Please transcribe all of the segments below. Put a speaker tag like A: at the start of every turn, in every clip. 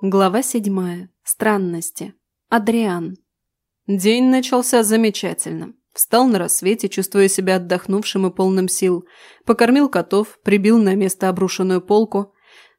A: Глава седьмая. Странности. Адриан. День начался замечательно. Встал на рассвете, чувствуя себя отдохнувшим и полным сил. Покормил котов, прибил на место обрушенную полку.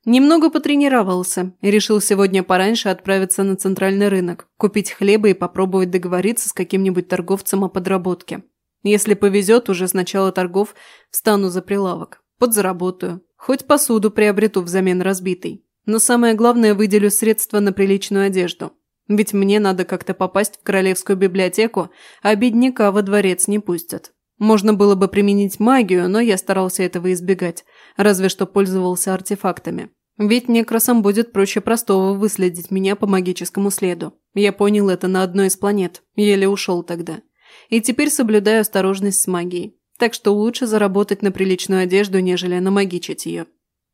A: Немного потренировался и решил сегодня пораньше отправиться на центральный рынок, купить хлеба и попробовать договориться с каким-нибудь торговцем о подработке. Если повезет, уже с начала торгов встану за прилавок. Подзаработаю. Хоть посуду приобрету взамен разбитой. Но самое главное, выделю средства на приличную одежду. Ведь мне надо как-то попасть в королевскую библиотеку, а бедняка во дворец не пустят. Можно было бы применить магию, но я старался этого избегать, разве что пользовался артефактами. Ведь некрасам будет проще простого выследить меня по магическому следу. Я понял это на одной из планет, еле ушел тогда. И теперь соблюдаю осторожность с магией. Так что лучше заработать на приличную одежду, нежели намагичить ее.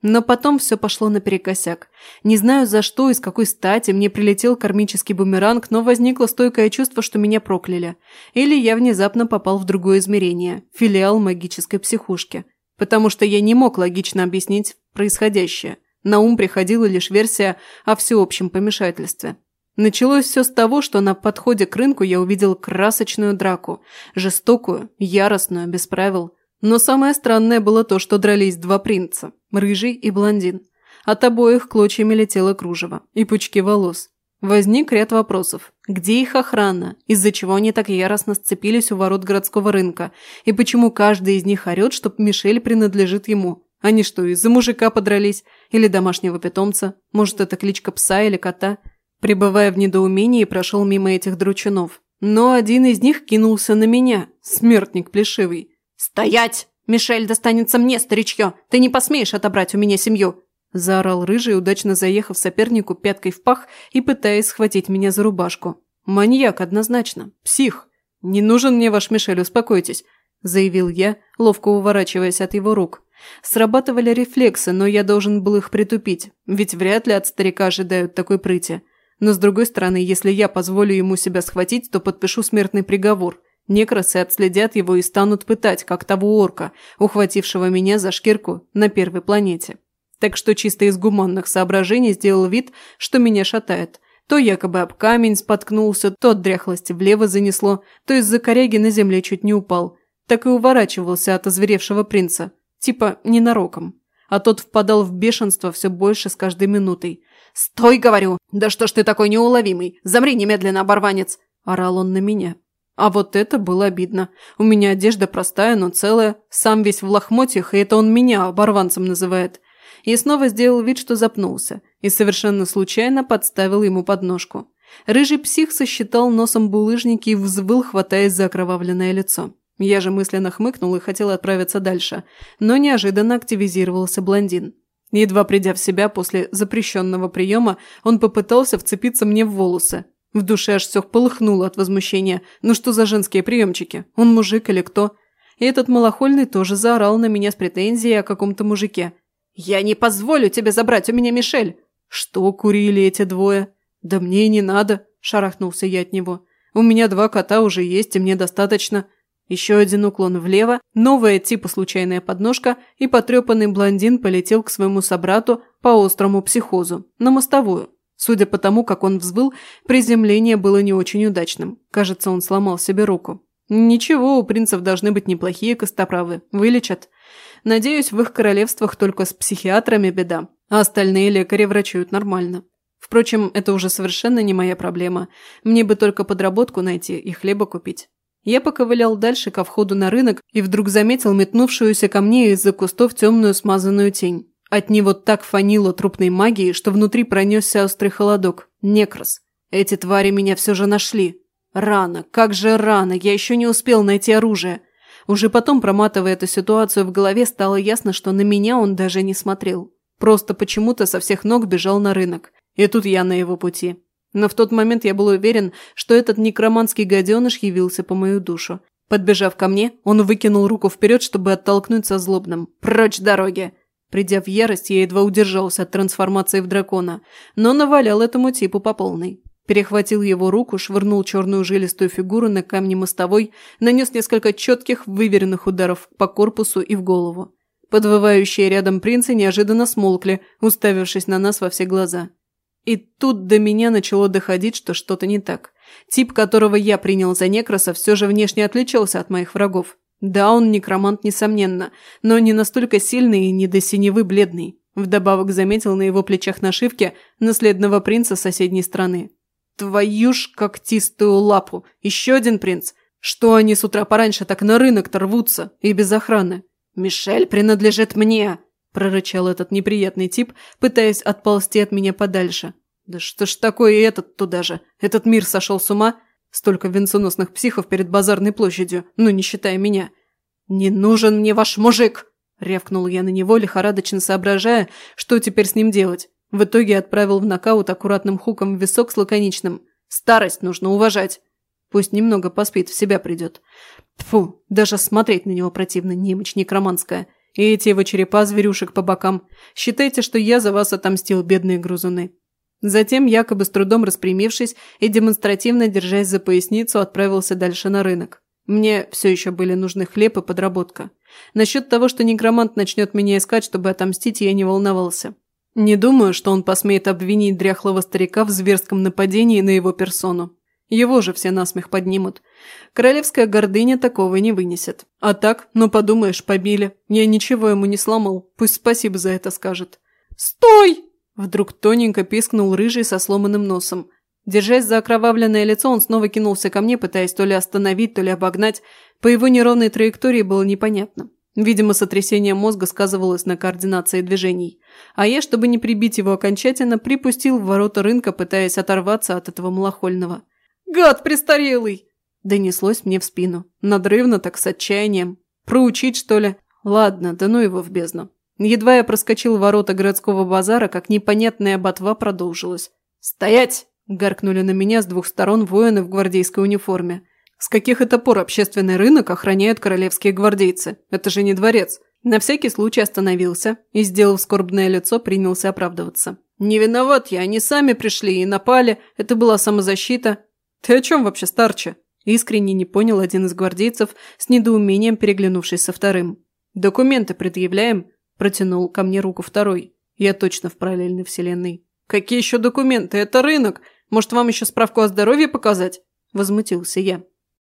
A: Но потом все пошло наперекосяк. Не знаю за что и с какой стати мне прилетел кармический бумеранг, но возникло стойкое чувство, что меня прокляли. Или я внезапно попал в другое измерение, филиал магической психушки. Потому что я не мог логично объяснить происходящее. На ум приходила лишь версия о всеобщем помешательстве. Началось все с того, что на подходе к рынку я увидел красочную драку. Жестокую, яростную, без правил. Но самое странное было то, что дрались два принца – рыжий и блондин. От обоих клочьями летело кружево и пучки волос. Возник ряд вопросов. Где их охрана? Из-за чего они так яростно сцепились у ворот городского рынка? И почему каждый из них орет, что Мишель принадлежит ему? Они что, из-за мужика подрались? Или домашнего питомца? Может, это кличка пса или кота? Прибывая в недоумении, прошел мимо этих дручунов. Но один из них кинулся на меня, смертник плешивый. «Стоять! Мишель достанется мне, старичье! Ты не посмеешь отобрать у меня семью!» Заорал рыжий, удачно заехав сопернику пяткой в пах и пытаясь схватить меня за рубашку. «Маньяк, однозначно. Псих. Не нужен мне ваш Мишель, успокойтесь», – заявил я, ловко уворачиваясь от его рук. Срабатывали рефлексы, но я должен был их притупить, ведь вряд ли от старика ожидают такой прыти. Но с другой стороны, если я позволю ему себя схватить, то подпишу смертный приговор. Некрасы отследят его и станут пытать, как того орка, ухватившего меня за шкирку на первой планете. Так что чисто из гуманных соображений сделал вид, что меня шатает. То якобы об камень споткнулся, то от дряхлости влево занесло, то из-за коряги на земле чуть не упал. Так и уворачивался от озверевшего принца. Типа ненароком. А тот впадал в бешенство все больше с каждой минутой. «Стой, говорю! Да что ж ты такой неуловимый? Замри немедленно, оборванец!» – орал он на меня. А вот это было обидно. У меня одежда простая, но целая, сам весь в лохмотьях, и это он меня оборванцем называет. И снова сделал вид, что запнулся, и совершенно случайно подставил ему подножку. Рыжий псих сосчитал носом булыжники и взвыл, хватаясь за окровавленное лицо. Я же мысленно хмыкнул и хотел отправиться дальше, но неожиданно активизировался блондин. Едва придя в себя после запрещенного приема, он попытался вцепиться мне в волосы, в душе аж все полыхнуло от возмущения. Ну что за женские приемчики? Он мужик или кто? И этот малохольный тоже заорал на меня с претензией о каком-то мужике. «Я не позволю тебе забрать у меня Мишель!» «Что курили эти двое?» «Да мне и не надо», – шарахнулся я от него. «У меня два кота уже есть, и мне достаточно». Еще один уклон влево, новая типа случайная подножка, и потрепанный блондин полетел к своему собрату по острому психозу, на мостовую. Судя по тому, как он взвыл, приземление было не очень удачным. Кажется, он сломал себе руку. Ничего, у принцев должны быть неплохие костоправы. Вылечат. Надеюсь, в их королевствах только с психиатрами беда, а остальные лекари врачуют нормально. Впрочем, это уже совершенно не моя проблема. Мне бы только подработку найти и хлеба купить. Я поковылял дальше ко входу на рынок и вдруг заметил метнувшуюся ко мне из-за кустов темную смазанную тень. От него так фанило трупной магией, что внутри пронесся острый холодок. Некрас. Эти твари меня все же нашли. Рано, как же рано, я еще не успел найти оружие. Уже потом, проматывая эту ситуацию в голове, стало ясно, что на меня он даже не смотрел. Просто почему-то со всех ног бежал на рынок. И тут я на его пути. Но в тот момент я был уверен, что этот некроманский гаденыш явился по мою душу. Подбежав ко мне, он выкинул руку вперед, чтобы оттолкнуть со злобным. «Прочь дороги!» Придя в ярость, я едва удержался от трансформации в дракона, но навалял этому типу по полной. Перехватил его руку, швырнул черную жилистую фигуру на камни мостовой, нанес несколько четких, выверенных ударов по корпусу и в голову. Подвывающие рядом принцы неожиданно смолкли, уставившись на нас во все глаза. И тут до меня начало доходить, что что-то не так. Тип, которого я принял за некроса, все же внешне отличался от моих врагов. Да, он некромант, несомненно, но не настолько сильный и не до синевы бледный. Вдобавок заметил на его плечах нашивки наследного принца соседней страны. Твою ж когтистую лапу! Еще один принц! Что они с утра пораньше так на рынок-то рвутся и без охраны? «Мишель принадлежит мне!» – прорычал этот неприятный тип, пытаясь отползти от меня подальше. «Да что ж такое этот туда же? Этот мир сошел с ума? Столько венценосных психов перед базарной площадью, ну не считая меня. Не нужен мне ваш мужик!» – рявкнул я на него, лихорадочно соображая, что теперь с ним делать. В итоге отправил в нокаут аккуратным хуком в висок с лаконичным. «Старость нужно уважать!» Пусть немного поспит, в себя придет. Фу, даже смотреть на него противно, немочь некроманская. И эти его черепа зверюшек по бокам. Считайте, что я за вас отомстил, бедные грузуны. Затем, якобы с трудом распрямившись и демонстративно держась за поясницу, отправился дальше на рынок. Мне все еще были нужны хлеб и подработка. Насчет того, что некромант начнет меня искать, чтобы отомстить, я не волновался. Не думаю, что он посмеет обвинить дряхлого старика в зверском нападении на его персону. Его же все насмех поднимут. Королевская гордыня такого не вынесет. А так, ну подумаешь, побили. Я ничего ему не сломал. Пусть спасибо за это скажет. «Стой!» Вдруг тоненько пискнул рыжий со сломанным носом. Держась за окровавленное лицо, он снова кинулся ко мне, пытаясь то ли остановить, то ли обогнать. По его неровной траектории было непонятно. Видимо, сотрясение мозга сказывалось на координации движений. А я, чтобы не прибить его окончательно, припустил в ворота рынка, пытаясь оторваться от этого малохольного. «Гад престарелый!» Донеслось мне в спину. Надрывно так, с отчаянием. «Проучить, что ли?» Ладно, да ну его в бездну. Едва я проскочил ворота городского базара, как непонятная ботва продолжилась. «Стоять!» – гаркнули на меня с двух сторон воины в гвардейской униформе. «С каких это пор общественный рынок охраняют королевские гвардейцы? Это же не дворец!» На всякий случай остановился и, сделав скорбное лицо, принялся оправдываться. «Не виноват я, они сами пришли и напали, это была самозащита. «Ты о чем вообще, старче?» Искренне не понял один из гвардейцев, с недоумением переглянувшись со вторым. «Документы предъявляем?» – протянул ко мне руку второй. «Я точно в параллельной вселенной». «Какие еще документы? Это рынок! Может, вам еще справку о здоровье показать?» – возмутился я.